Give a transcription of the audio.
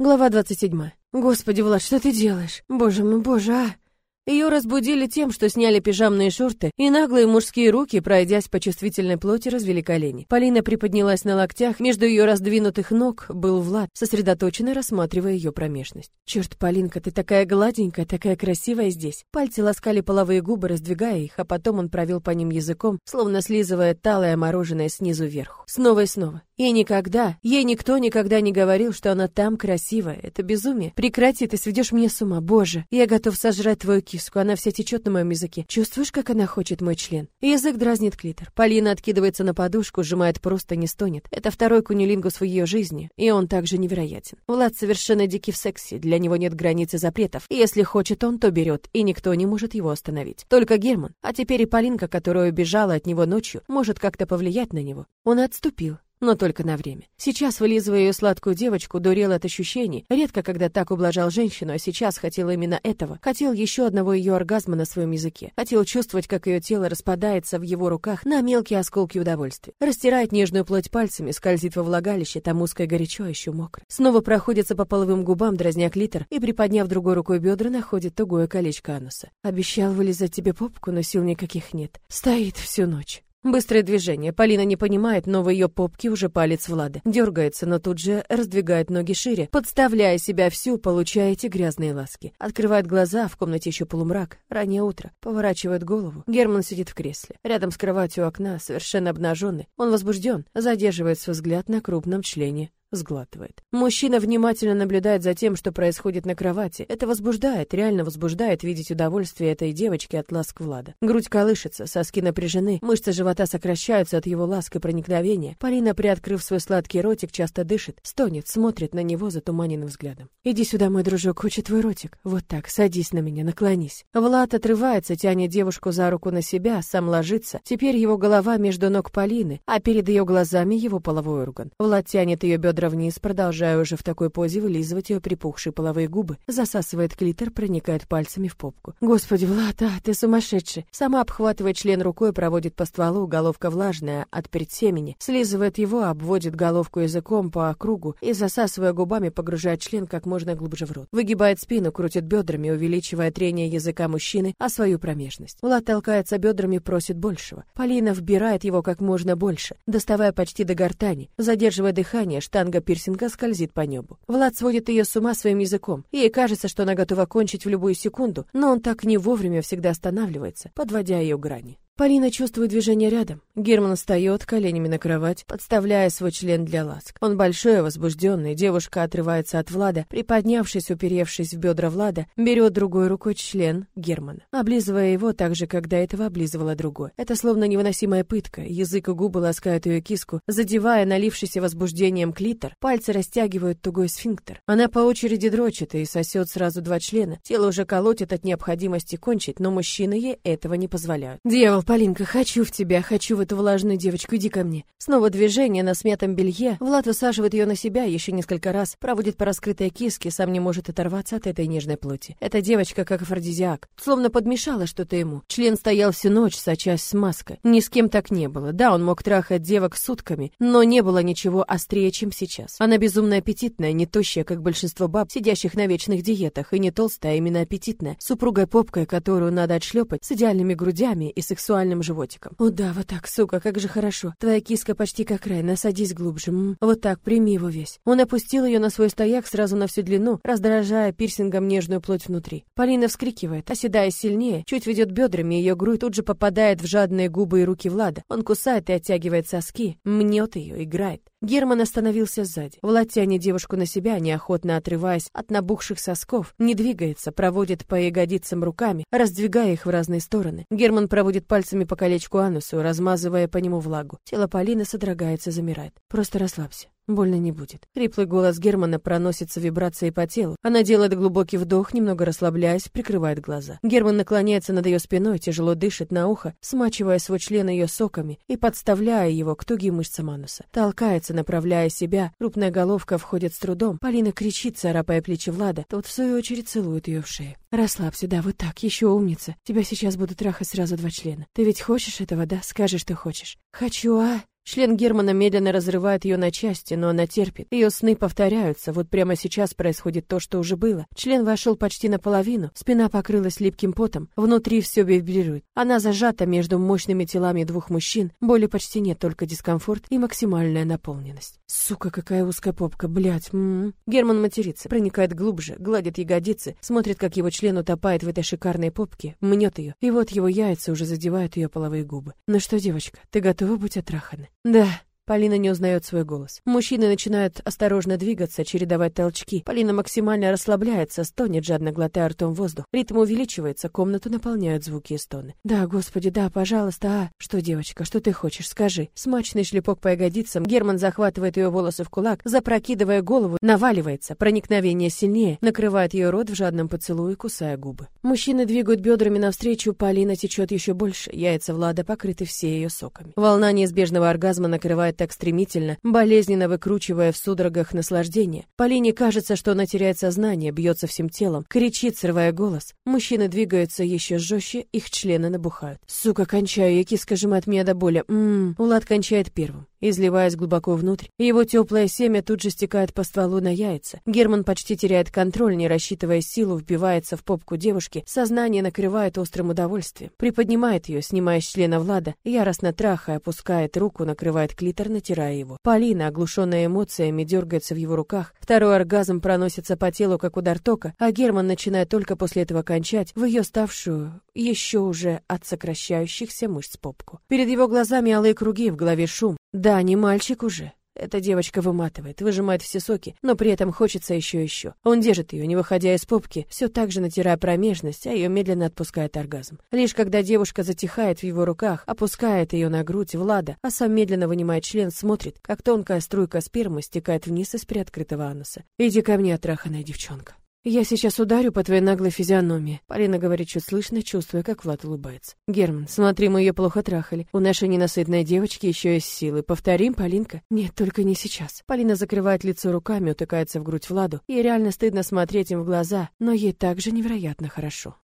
Глава 27. Господи, Влад, что ты делаешь? Боже мой, боже, а! Ее разбудили тем, что сняли пижамные шорты, и наглые мужские руки, пройдясь по чувствительной плоти, развели колени. Полина приподнялась на локтях, между ее раздвинутых ног был Влад, сосредоточенно рассматривая ее промежность. «Черт, Полинка, ты такая гладенькая, такая красивая здесь!» Пальцы ласкали половые губы, раздвигая их, а потом он провел по ним языком, словно слизывая талое мороженое снизу вверх. Снова и снова. И никогда, ей никто никогда не говорил, что она там красивая. Это безумие. Прекрати, ты сведешь меня с ума, боже. Я готов сожрать твою киску, она вся течет на моем языке. Чувствуешь, как она хочет мой член? Язык дразнит клитор. Полина откидывается на подушку, сжимает просто, не стонет. Это второй кунилингус в ее жизни, и он также невероятен. Влад совершенно дикий в сексе, для него нет границ и запретов. И если хочет он, то берет, и никто не может его остановить. Только Герман, а теперь и Полинка, которая убежала от него ночью, может как-то повлиять на него. Он отступил, но только на время. Сейчас, вылизывая ее сладкую девочку, дурел от ощущений. Редко, когда так ублажал женщину, а сейчас хотел именно этого. Хотел еще одного ее оргазма на своем языке. Хотел чувствовать, как ее тело распадается в его руках на мелкие осколки удовольствия. Растирает нежную плоть пальцами, скользит во влагалище, там узкое горячо, а еще мокро. Снова проходится по половым губам, дразня клитор, и, приподняв другой рукой бедра, находит тугое колечко ануса. Обещал вылизать тебе попку, но сил никаких нет. Стоит всю ночь. Быстрое движение. Полина не понимает, но в ее попке уже палец Влада. Дергается, но тут же раздвигает ноги шире, подставляя себя всю, получая эти грязные ласки. Открывает глаза, в комнате еще полумрак. Раннее утро. Поворачивает голову. Герман сидит в кресле. Рядом с кроватью окна, совершенно обнаженный. Он возбужден, задерживает свой взгляд на крупном члене сглатывает. Мужчина внимательно наблюдает за тем, что происходит на кровати. Это возбуждает, реально возбуждает видеть удовольствие этой девочки от ласк Влада. Грудь колышется, соски напряжены, мышцы живота сокращаются от его ласк и проникновения. Полина, приоткрыв свой сладкий ротик, часто дышит, стонет, смотрит на него затуманенным взглядом. «Иди сюда, мой дружок, хочет твой ротик. Вот так, садись на меня, наклонись». Влад отрывается, тянет девушку за руку на себя, сам ложится. Теперь его голова между ног Полины, а перед ее глазами его половой орган. Влад тянет ее бедра бедра вниз, продолжая уже в такой позе вылизывать ее припухшие половые губы, засасывает клитор, проникает пальцами в попку. Господи, Влад, а, ты сумасшедший. Сама обхватывает член рукой, проводит по стволу, головка влажная от предсемени, слизывает его, обводит головку языком по кругу и, засасывая губами, погружает член как можно глубже в рот. Выгибает спину, крутит бедрами, увеличивая трение языка мужчины о свою промежность. Влад толкается бедрами, просит большего. Полина вбирает его как можно больше, доставая почти до гортани, задерживая дыхание, штанга шланга пирсинга скользит по небу. Влад сводит ее с ума своим языком. Ей кажется, что она готова кончить в любую секунду, но он так не вовремя всегда останавливается, подводя ее грани. Полина чувствует движение рядом. Герман встает коленями на кровать, подставляя свой член для ласк. Он большой возбужденный, девушка отрывается от Влада, приподнявшись, уперевшись в бедра Влада, берет другой рукой член Германа, облизывая его так же, как до этого облизывала другой. Это словно невыносимая пытка. Язык и губы ласкают ее киску, задевая налившийся возбуждением клитор, пальцы растягивают тугой сфинктер. Она по очереди дрочит и сосет сразу два члена. Тело уже колотит от необходимости кончить, но мужчины ей этого не позволяют. Дьявол, Полинка, хочу в тебя, хочу в эту влажную девочку, иди ко мне. Снова движение на смятом белье. Влад высаживает ее на себя еще несколько раз, проводит по раскрытой киске, сам не может оторваться от этой нежной плоти. Эта девочка как афродизиак, словно подмешала что-то ему. Член стоял всю ночь, сочась смазкой. Ни с кем так не было. Да, он мог трахать девок сутками, но не было ничего острее, чем сейчас. Она безумно аппетитная, не тощая, как большинство баб, сидящих на вечных диетах, и не толстая, а именно аппетитная, супругой попкой, которую надо отшлепать, с идеальными грудями и сексуальными сексуальным животиком. О да, вот так, сука, как же хорошо. Твоя киска почти как рай, насадись глубже. М -м. Вот так, прими его весь. Он опустил ее на свой стояк сразу на всю длину, раздражая пирсингом нежную плоть внутри. Полина вскрикивает, оседая сильнее, чуть ведет бедрами, ее грудь тут же попадает в жадные губы и руки Влада. Он кусает и оттягивает соски, мнет ее, играет. Герман остановился сзади. Влад тянет девушку на себя, неохотно отрываясь от набухших сосков, не двигается, проводит по ягодицам руками, раздвигая их в разные стороны. Герман проводит пальцами по колечку анусу, размазывая по нему влагу. Тело Полины содрогается, замирает. Просто расслабься. Больно не будет. Хриплый голос Германа проносится вибрацией по телу. Она делает глубокий вдох, немного расслабляясь, прикрывает глаза. Герман наклоняется над ее спиной, тяжело дышит на ухо, смачивая свой член ее соками и подставляя его к тугим мышцам ануса. Толкается, направляя себя. Крупная головка входит с трудом. Полина кричит, царапая плечи Влада. Тот, в свою очередь, целует ее в шею. «Расслабься, да, вот так, еще умница. Тебя сейчас будут трахать сразу два члена. Ты ведь хочешь этого, да? Скажи, что хочешь». «Хочу, а?» Член Германа медленно разрывает ее на части, но она терпит. Ее сны повторяются. Вот прямо сейчас происходит то, что уже было. Член вошел почти наполовину, спина покрылась липким потом, внутри все вибрирует. Она зажата между мощными телами двух мужчин. Боли почти нет, только дискомфорт и максимальная наполненность. Сука, какая узкая попка, блядь. М -м -м. Герман матерится, проникает глубже, гладит ягодицы, смотрит, как его член утопает в этой шикарной попке, мнет ее. И вот его яйца уже задевают ее половые губы. Ну что, девочка, ты готова быть отрахана? Да. Полина не узнает свой голос. Мужчины начинают осторожно двигаться, чередовать толчки. Полина максимально расслабляется, стонет, жадно глотая ртом воздух. Ритм увеличивается, комнату наполняют звуки и стоны. «Да, господи, да, пожалуйста, а...» «Что, девочка, что ты хочешь, скажи?» Смачный шлепок по ягодицам. Герман захватывает ее волосы в кулак, запрокидывая голову, наваливается. Проникновение сильнее, накрывает ее рот в жадном поцелуе, кусая губы. Мужчины двигают бедрами навстречу, Полина течет еще больше. Яйца Влада покрыты все ее соками. Волна неизбежного оргазма накрывает так стремительно, болезненно выкручивая в судорогах наслаждение. Полине кажется, что она теряет сознание, бьется всем телом, кричит, срывая голос. Мужчины двигаются еще жестче, их члены набухают. Сука, кончаю, я киска сжимает меня до боли. Ммм, Влад кончает первым изливаясь глубоко внутрь. Его теплое семя тут же стекает по стволу на яйца. Герман почти теряет контроль, не рассчитывая силу, вбивается в попку девушки, сознание накрывает острым удовольствием. Приподнимает ее, снимая с члена Влада, яростно трахая, опускает руку, накрывает клитор, натирая его. Полина, оглушенная эмоциями, дергается в его руках. Второй оргазм проносится по телу, как удар тока, а Герман начинает только после этого кончать в ее ставшую, еще уже от сокращающихся мышц попку. Перед его глазами алые круги, в голове шум. Да, не мальчик уже. Эта девочка выматывает, выжимает все соки, но при этом хочется еще и еще. Он держит ее, не выходя из попки, все так же натирая промежность, а ее медленно отпускает оргазм. Лишь когда девушка затихает в его руках, опускает ее на грудь Влада, а сам медленно вынимает член, смотрит, как тонкая струйка спермы стекает вниз из приоткрытого ануса. «Иди ко мне, отраханная девчонка». «Я сейчас ударю по твоей наглой физиономии», — Полина говорит чуть слышно, чувствуя, как Влад улыбается. «Герман, смотри, мы ее плохо трахали. У нашей ненасытной девочки еще есть силы. Повторим, Полинка?» «Нет, только не сейчас». Полина закрывает лицо руками, утыкается в грудь Владу. Ей реально стыдно смотреть им в глаза, но ей также невероятно хорошо.